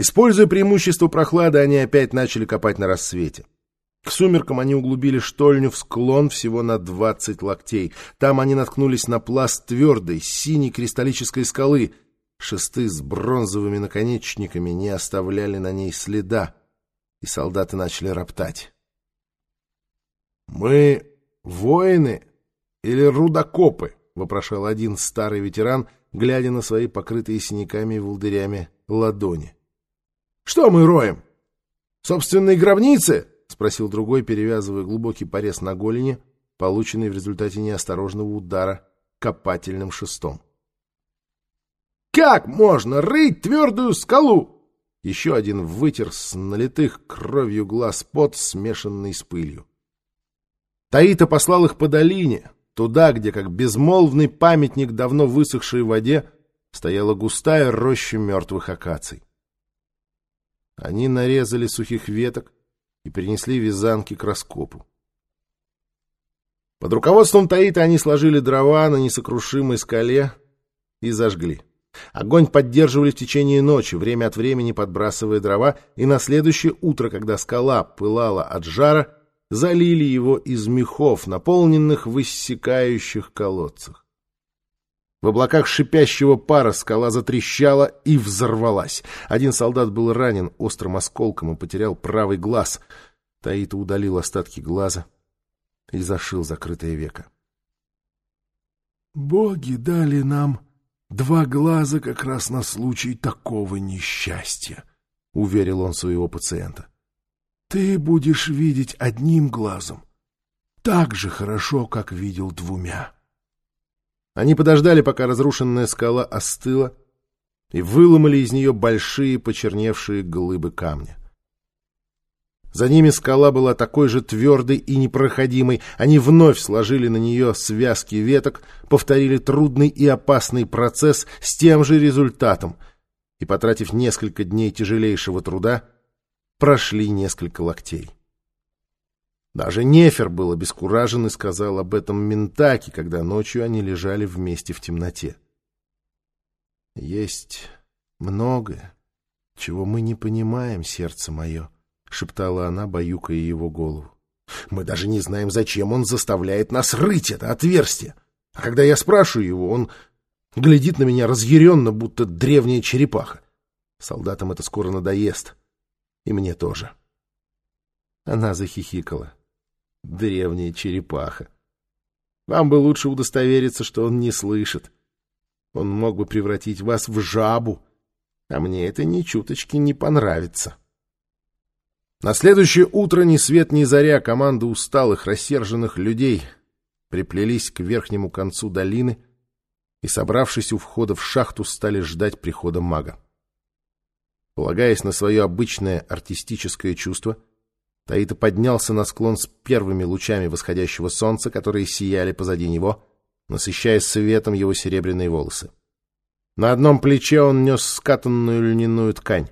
Используя преимущество прохлады, они опять начали копать на рассвете. К сумеркам они углубили штольню в склон всего на 20 локтей. Там они наткнулись на пласт твердой, синей кристаллической скалы. Шесты с бронзовыми наконечниками не оставляли на ней следа, и солдаты начали роптать. «Мы воины или рудокопы?» — вопрошал один старый ветеран, глядя на свои покрытые синяками и волдырями ладони. «Что мы роем? Собственные гробницы?» — спросил другой, перевязывая глубокий порез на голени, полученный в результате неосторожного удара копательным шестом. «Как можно рыть твердую скалу?» Еще один вытер с налитых кровью глаз пот, смешанный с пылью. Таита послал их по долине, туда, где, как безмолвный памятник давно высохшей воде, стояла густая роща мертвых акаций. Они нарезали сухих веток, и принесли вязанки к раскопу. Под руководством Таита они сложили дрова на несокрушимой скале и зажгли. Огонь поддерживали в течение ночи, время от времени подбрасывая дрова, и на следующее утро, когда скала пылала от жара, залили его из мехов, наполненных в иссякающих колодцах. В облаках шипящего пара скала затрещала и взорвалась. Один солдат был ранен острым осколком и потерял правый глаз. Таита удалил остатки глаза и зашил закрытое веко. «Боги дали нам два глаза как раз на случай такого несчастья», — уверил он своего пациента. «Ты будешь видеть одним глазом так же хорошо, как видел двумя». Они подождали, пока разрушенная скала остыла, и выломали из нее большие почерневшие глыбы камня. За ними скала была такой же твердой и непроходимой. Они вновь сложили на нее связки веток, повторили трудный и опасный процесс с тем же результатом и, потратив несколько дней тяжелейшего труда, прошли несколько локтей. Даже Нефер был обескуражен и сказал об этом Ментаке, когда ночью они лежали вместе в темноте. «Есть многое, чего мы не понимаем, сердце мое», — шептала она, баюкая его голову. «Мы даже не знаем, зачем он заставляет нас рыть это отверстие. А когда я спрашиваю его, он глядит на меня разъяренно, будто древняя черепаха. Солдатам это скоро надоест. И мне тоже». Она захихикала древняя черепаха. Вам бы лучше удостовериться, что он не слышит. Он мог бы превратить вас в жабу, а мне это ни чуточки не понравится. На следующее утро ни свет ни заря команда усталых, рассерженных людей приплелись к верхнему концу долины и, собравшись у входа в шахту, стали ждать прихода мага. Полагаясь на свое обычное артистическое чувство, Таита поднялся на склон с первыми лучами восходящего солнца, которые сияли позади него, насыщая светом его серебряные волосы. На одном плече он нес скатанную льняную ткань.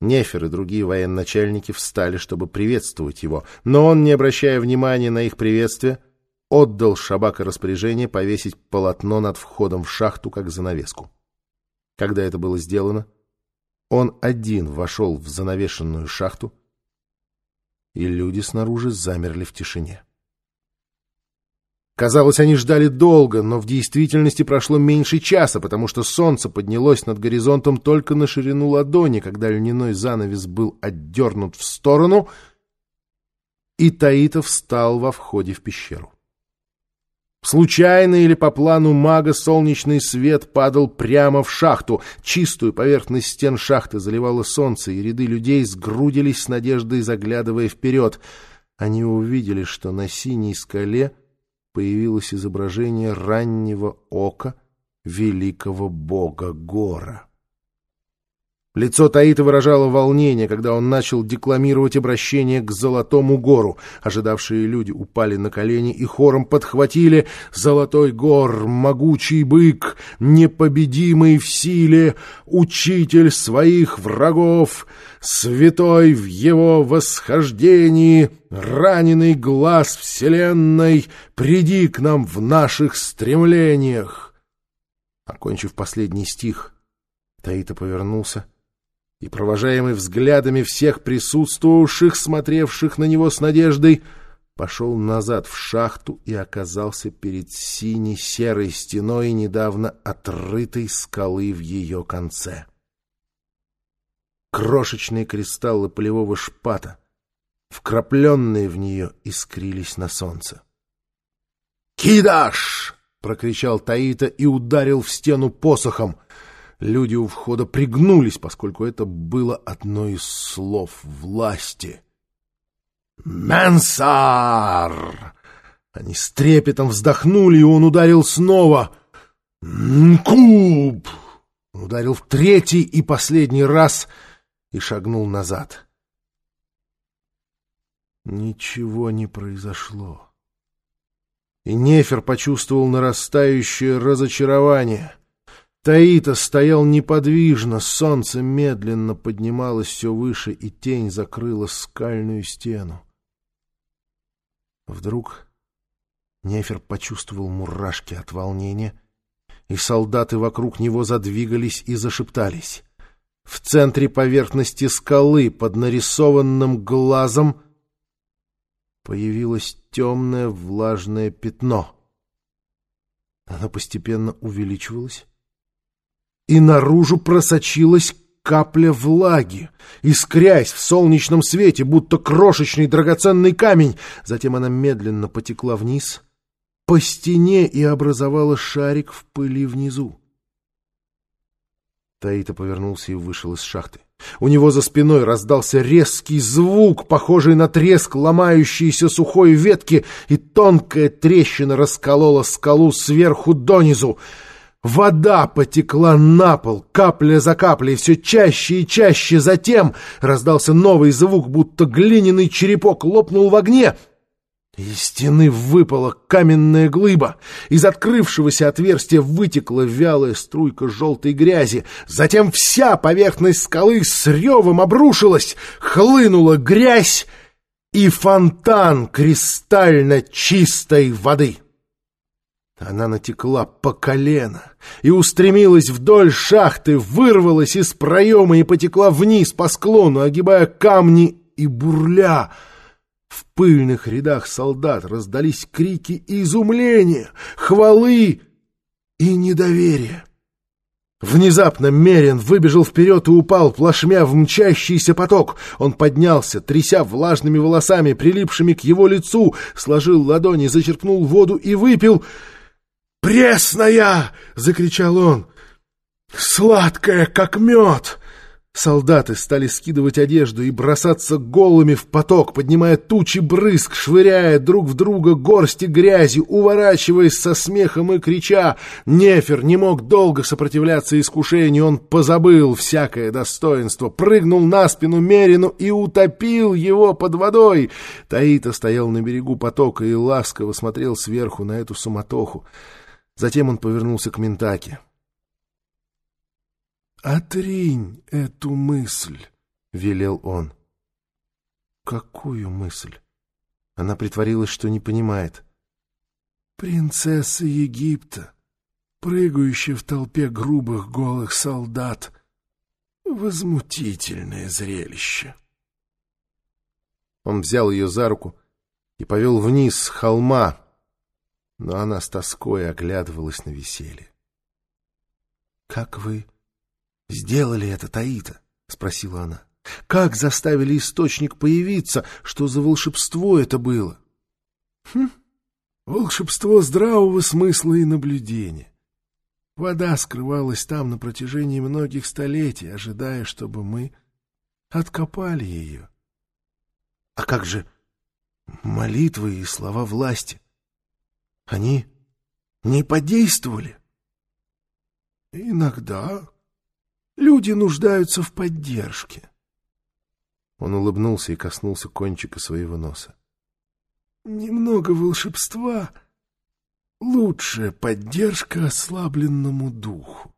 Нефер и другие военачальники встали, чтобы приветствовать его, но он, не обращая внимания на их приветствие, отдал Шабака распоряжение повесить полотно над входом в шахту как занавеску. Когда это было сделано, он один вошел в занавешенную шахту, и люди снаружи замерли в тишине. Казалось, они ждали долго, но в действительности прошло меньше часа, потому что солнце поднялось над горизонтом только на ширину ладони, когда льняной занавес был отдернут в сторону, и Таитов встал во входе в пещеру. Случайно или по плану мага солнечный свет падал прямо в шахту. Чистую поверхность стен шахты заливало солнце, и ряды людей сгрудились с надеждой, заглядывая вперед. Они увидели, что на синей скале появилось изображение раннего ока великого бога Гора. Лицо Таита выражало волнение, когда он начал декламировать обращение к Золотому гору. Ожидавшие люди упали на колени и хором подхватили «Золотой гор, могучий бык, непобедимый в силе, учитель своих врагов, святой в его восхождении, раненый глаз вселенной, приди к нам в наших стремлениях». Окончив последний стих, Таита повернулся — и, провожаемый взглядами всех присутствовавших, смотревших на него с надеждой, пошел назад в шахту и оказался перед синей серой стеной недавно отрытой скалы в ее конце. Крошечные кристаллы полевого шпата, вкрапленные в нее, искрились на солнце. «Кидаш!» — прокричал Таита и ударил в стену посохом. Люди у входа пригнулись, поскольку это было одно из слов власти. «Менсар!» Они с трепетом вздохнули, и он ударил снова. «Нкуб!» Он ударил в третий и последний раз и шагнул назад. Ничего не произошло и Нефер почувствовал нарастающее разочарование. Таита стоял неподвижно, солнце медленно поднималось все выше, и тень закрыла скальную стену. Вдруг Нефер почувствовал мурашки от волнения, и солдаты вокруг него задвигались и зашептались. В центре поверхности скалы под нарисованным глазом — появилось темное влажное пятно. Оно постепенно увеличивалось, и наружу просочилась капля влаги, искрясь в солнечном свете, будто крошечный драгоценный камень. Затем она медленно потекла вниз по стене и образовала шарик в пыли внизу. Таита повернулся и вышел из шахты. У него за спиной раздался резкий звук, похожий на треск ломающейся сухой ветки, и тонкая трещина расколола скалу сверху донизу. Вода потекла на пол, капля за каплей, все чаще и чаще. Затем раздался новый звук, будто глиняный черепок лопнул в огне — из стены выпала каменная глыба. Из открывшегося отверстия вытекла вялая струйка желтой грязи. Затем вся поверхность скалы с ревом обрушилась, хлынула грязь и фонтан кристально чистой воды. Она натекла по колено и устремилась вдоль шахты, вырвалась из проема и потекла вниз по склону, огибая камни и бурля — в пыльных рядах солдат раздались крики изумления, хвалы и недоверия. Внезапно Мерин выбежал вперед и упал, плашмя в мчащийся поток. Он поднялся, тряся влажными волосами, прилипшими к его лицу, сложил ладони, зачерпнул воду и выпил. «Пресная!» — закричал он. «Сладкая, как мед!» Солдаты стали скидывать одежду и бросаться голыми в поток, поднимая тучи брызг, швыряя друг в друга горсти грязи, уворачиваясь со смехом и крича. Нефер не мог долго сопротивляться искушению, он позабыл всякое достоинство, прыгнул на спину Мерину и утопил его под водой. Таита стоял на берегу потока и ласково смотрел сверху на эту суматоху. Затем он повернулся к Ментаке. «Отринь эту мысль», — велел он. «Какую мысль?» Она притворилась, что не понимает. «Принцесса Египта, прыгающая в толпе грубых голых солдат. Возмутительное зрелище». Он взял ее за руку и повел вниз с холма, но она с тоской оглядывалась на веселье. «Как вы...» — Сделали это, Таита? — спросила она. — Как заставили источник появиться? Что за волшебство это было? — Хм, волшебство здравого смысла и наблюдения. Вода скрывалась там на протяжении многих столетий, ожидая, чтобы мы откопали ее. А как же молитвы и слова власти? Они не подействовали? Иногда Люди нуждаются в поддержке. Он улыбнулся и коснулся кончика своего носа. Немного волшебства — лучшая поддержка ослабленному духу.